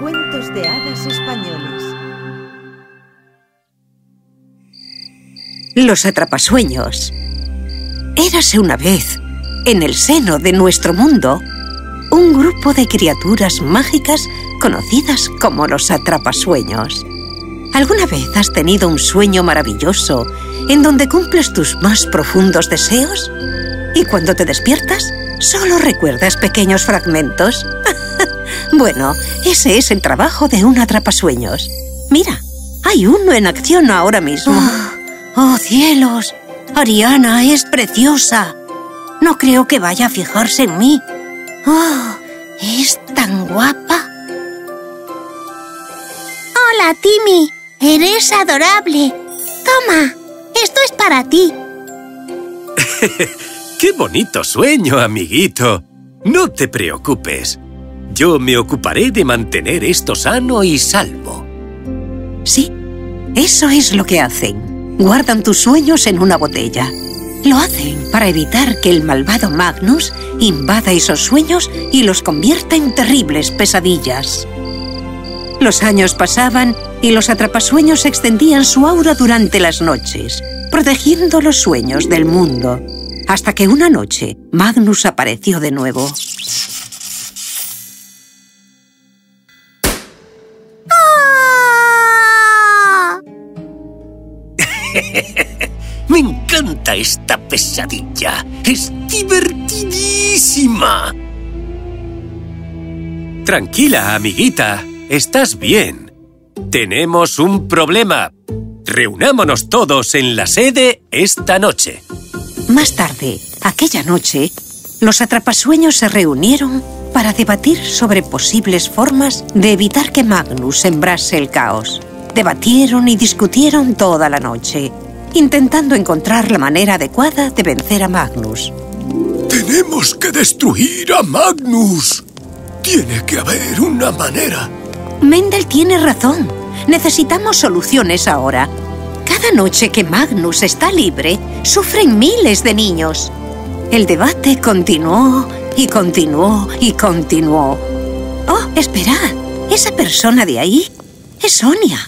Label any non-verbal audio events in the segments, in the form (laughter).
Cuentos de hadas españoles. Los atrapasueños. Érase una vez, en el seno de nuestro mundo, un grupo de criaturas mágicas conocidas como los atrapasueños. ¿Alguna vez has tenido un sueño maravilloso en donde cumples tus más profundos deseos? ¿Y cuando te despiertas, solo recuerdas pequeños fragmentos? Bueno, ese es el trabajo de un atrapasueños. Mira, hay uno en acción ahora mismo. ¡Oh, cielos! Ariana es preciosa. No creo que vaya a fijarse en mí. ¡Oh, es tan guapa! Hola, Timmy. Eres adorable. Toma, esto es para ti. (laughs) ¡Qué bonito sueño, amiguito! No te preocupes. Yo me ocuparé de mantener esto sano y salvo. Sí, eso es lo que hacen. Guardan tus sueños en una botella. Lo hacen para evitar que el malvado Magnus invada esos sueños y los convierta en terribles pesadillas. Los años pasaban y los atrapasueños extendían su aura durante las noches, protegiendo los sueños del mundo, hasta que una noche Magnus apareció de nuevo. (laughs) ¡Me encanta esta pesadilla! ¡Es divertidísima! Tranquila, amiguita. Estás bien. Tenemos un problema. Reunámonos todos en la sede esta noche. Más tarde, aquella noche, los atrapasueños se reunieron para debatir sobre posibles formas de evitar que Magnus sembrase el caos. Debatieron y discutieron toda la noche, intentando encontrar la manera adecuada de vencer a Magnus. Tenemos que destruir a Magnus. Tiene que haber una manera. Mendel tiene razón. Necesitamos soluciones ahora. Cada noche que Magnus está libre, sufren miles de niños. El debate continuó y continuó y continuó. Oh, esperad. Esa persona de ahí es Sonia,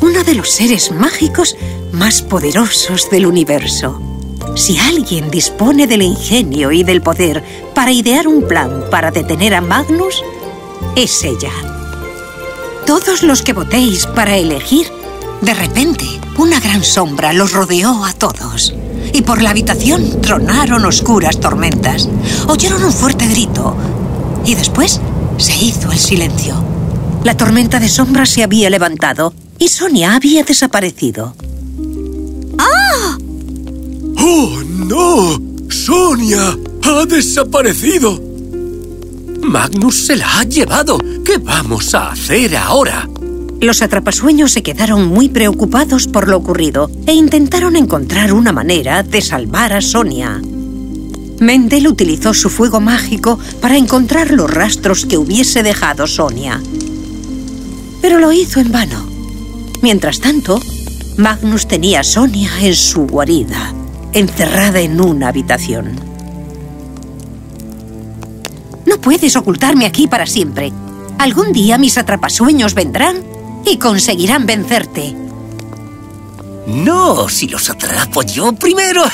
uno de los seres mágicos más poderosos del universo. Si alguien dispone del ingenio y del poder para idear un plan para detener a Magnus, es ella. Todos los que votéis para elegir, de repente, una gran sombra los rodeó a todos. Y por la habitación tronaron oscuras tormentas. Oyeron un fuerte grito. Y después se hizo el silencio. La tormenta de sombras se había levantado y Sonia había desaparecido. ¡Oh, no! ¡Sonia ha desaparecido! Magnus se la ha llevado. ¿Qué vamos a hacer ahora? Los atrapasueños se quedaron muy preocupados por lo ocurrido e intentaron encontrar una manera de salvar a Sonia. Mendel utilizó su fuego mágico para encontrar los rastros que hubiese dejado Sonia. Pero lo hizo en vano. Mientras tanto, Magnus tenía a Sonia en su guarida, encerrada en una habitación. No puedes ocultarme aquí para siempre. Algún día mis atrapasueños vendrán y conseguirán vencerte. No, si los atrapo yo primero. (laughs)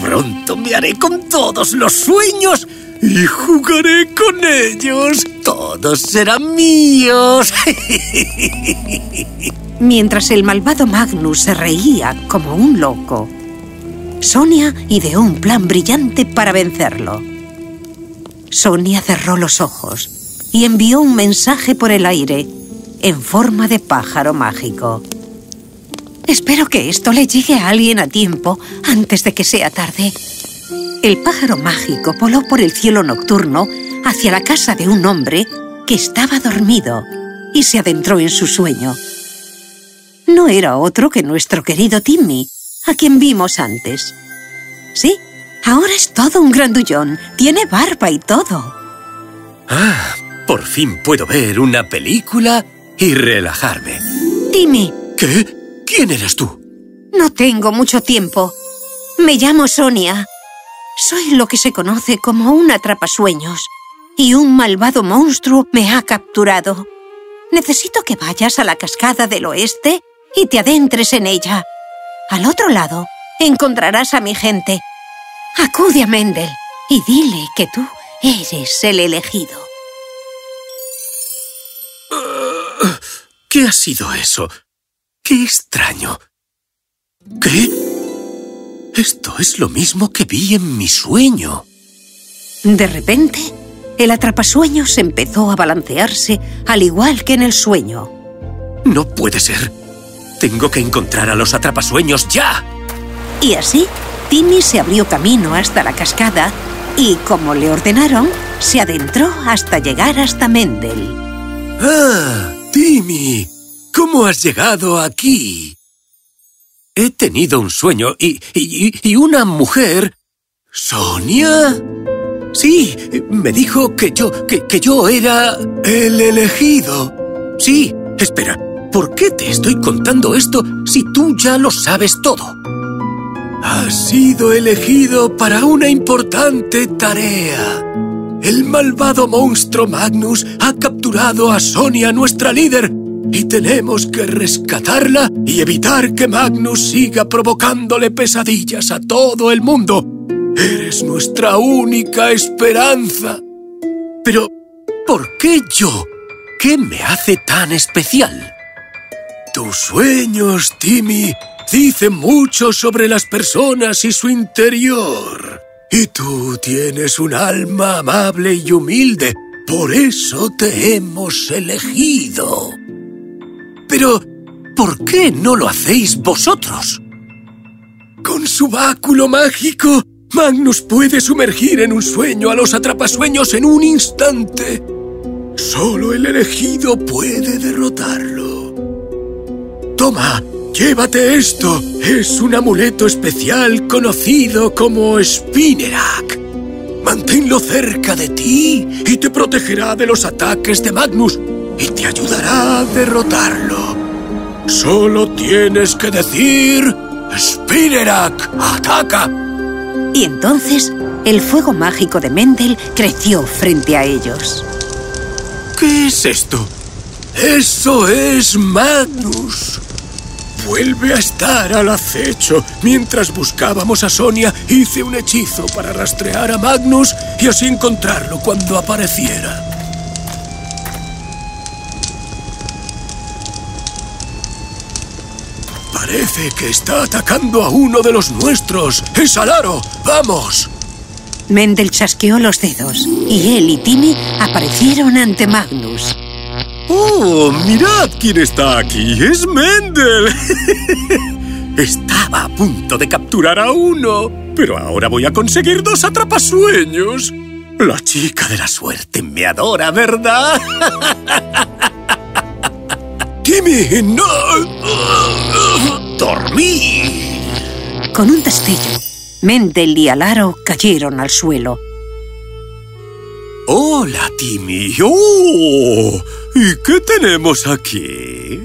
Pronto me haré con todos los sueños y jugaré con ellos. Todos serán míos. (laughs) Mientras el malvado Magnus se reía como un loco, Sonia ideó un plan brillante para vencerlo. Sonia cerró los ojos y envió un mensaje por el aire en forma de pájaro mágico. Espero que esto le llegue a alguien a tiempo antes de que sea tarde. El pájaro mágico voló por el cielo nocturno hacia la casa de un hombre que estaba dormido y se adentró en su sueño. No era otro que nuestro querido Timmy, a quien vimos antes. Sí, ahora es todo un grandullón. Tiene barba y todo. Ah, por fin puedo ver una película y relajarme. Timmy, ¿Qué? ¿Quién eres tú? no tengo mucho tiempo. Me llamo Sonia. Soy lo que se conoce como un atrapasueños. y un malvado monstruo me ha capturado. Necesito que vayas a la cascada del oeste y te adentres en ella. Al otro lado encontrarás a mi gente. Acude a Mendel y dile que tú eres el elegido. ¿Qué ha sido eso? ¡Qué extraño! ¿Qué? Esto es lo mismo que vi en mi sueño. De repente, el atrapasueños empezó a balancearse al igual que en el sueño. No puede ser. Tengo que encontrar a los atrapasueños ya. Y así, Timmy se abrió camino hasta la cascada y, como le ordenaron, se adentró hasta llegar hasta Mendel. ¡Ah! Timmy, ¿cómo has llegado aquí? He tenido un sueño y, y, y una mujer... ¿Sonia? Sí, me dijo que yo, que, que yo era... El elegido. Sí, espera, ¿por qué te estoy contando esto si tú ya lo sabes todo? Has sido elegido para una importante tarea. El malvado monstruo Magnus ha capturado a Sonia, nuestra líder, y tenemos que rescatarla y evitar que Magnus siga provocándole pesadillas a todo el mundo. Eres nuestra única esperanza. Pero, ¿por qué yo? ¿Qué me hace tan especial? Tus sueños, Timmy, dicen mucho sobre las personas y su interior. Y tú tienes un alma amable y humilde. Por eso te hemos elegido. Pero, ¿por qué no lo hacéis vosotros? Con su báculo mágico, Magnus puede sumergir en un sueño a los atrapasueños en un instante. Solo el elegido puede derrotarlo. Toma, llévate esto. Es un amuleto especial conocido como Spinnerak. Manténlo cerca de ti y te protegerá de los ataques de Magnus y te ayudará a derrotarlo. Solo tienes que decir... Spinnerak, ataca. Y entonces, el fuego mágico de Mendel creció frente a ellos. ¿Qué es esto? ¡Eso es Magnus! Vuelve a estar al acecho. Mientras buscábamos a Sonia, hice un hechizo para rastrear a Magnus y así encontrarlo cuando apareciera. Parece que está atacando a uno de los nuestros. ¡Es Alaro! ¡Vamos! Mendel chasqueó los dedos y él y Timmy aparecieron ante Magnus. ¡Oh, mirad quién está aquí! ¡Es Mendel! (laughs) Estaba a punto de capturar a uno, pero ahora voy a conseguir dos atrapasueños. La chica de la suerte me adora, ¿verdad? (laughs) ¡Timmy, no! ¡Dormí! Con un destello, Mendel y Alaro cayeron al suelo. ¡Hola, Timmy! ¡Oh! ¿Y qué tenemos aquí?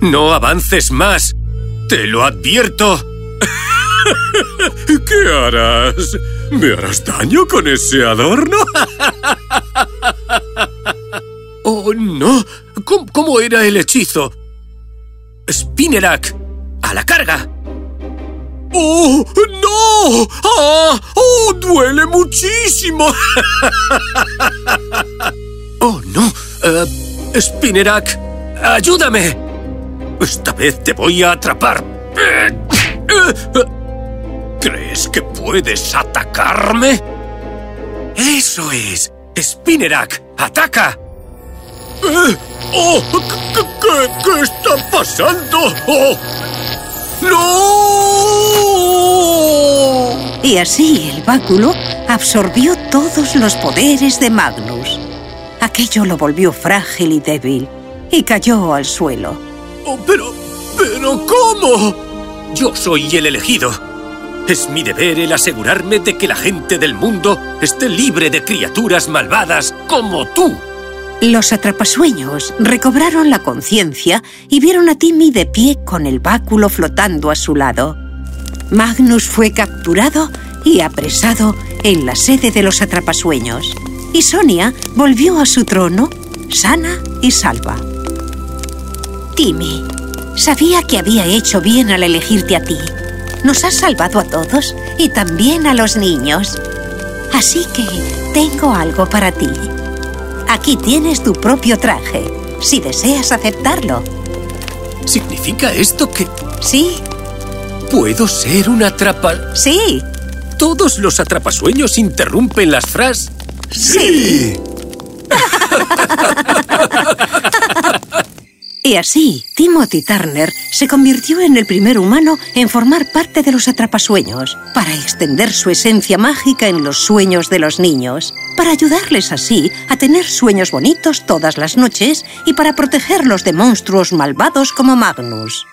¡No avances más! ¡Te lo advierto! (laughs) ¿Qué harás? ¿Me harás daño con ese adorno? (laughs) ¡Oh, no! ¿Cómo, era el hechizo? Spinnerak, a la carga. ¡Oh, no! ¡Ah! ¡Oh, duele muchísimo! (laughs) ¡Oh, no! Uh, Spinnerak, ayúdame. Esta vez te voy a atrapar. ¿Crees que puedes atacarme? ¡Eso es! ¡Spinnerak, ataca! ¡Oh! ¿qué, qué, qué está pasando? ¡Oh! ¡No! Y así el báculo absorbió todos los poderes de Magnus. Aquello lo volvió frágil y débil y cayó al suelo. Oh, pero... ¿Pero cómo? Yo soy el elegido. Es mi deber el asegurarme de que la gente del mundo esté libre de criaturas malvadas como tú. Los atrapasueños recobraron la conciencia y vieron a Timmy de pie con el báculo flotando a su lado. Magnus fue capturado y apresado en la sede de los atrapasueños. y Sonia volvió a su trono sana y salva. Timmy, sabía que había hecho bien al elegirte a ti. Nos has salvado a todos y también a los niños. Así que tengo algo para ti. Aquí tienes tu propio traje, si deseas aceptarlo. ¿Significa esto que Sí, puedo ser un atrapa... sí, ¿Todos los atrapasueños interrumpen las frases? ¡Sí! (laughs) Y así, Timothy Turner se convirtió en el primer humano en formar parte de los atrapasueños, para extender su esencia mágica en los sueños de los niños, para ayudarles así a tener sueños bonitos todas las noches y para protegerlos de monstruos malvados como Magnus.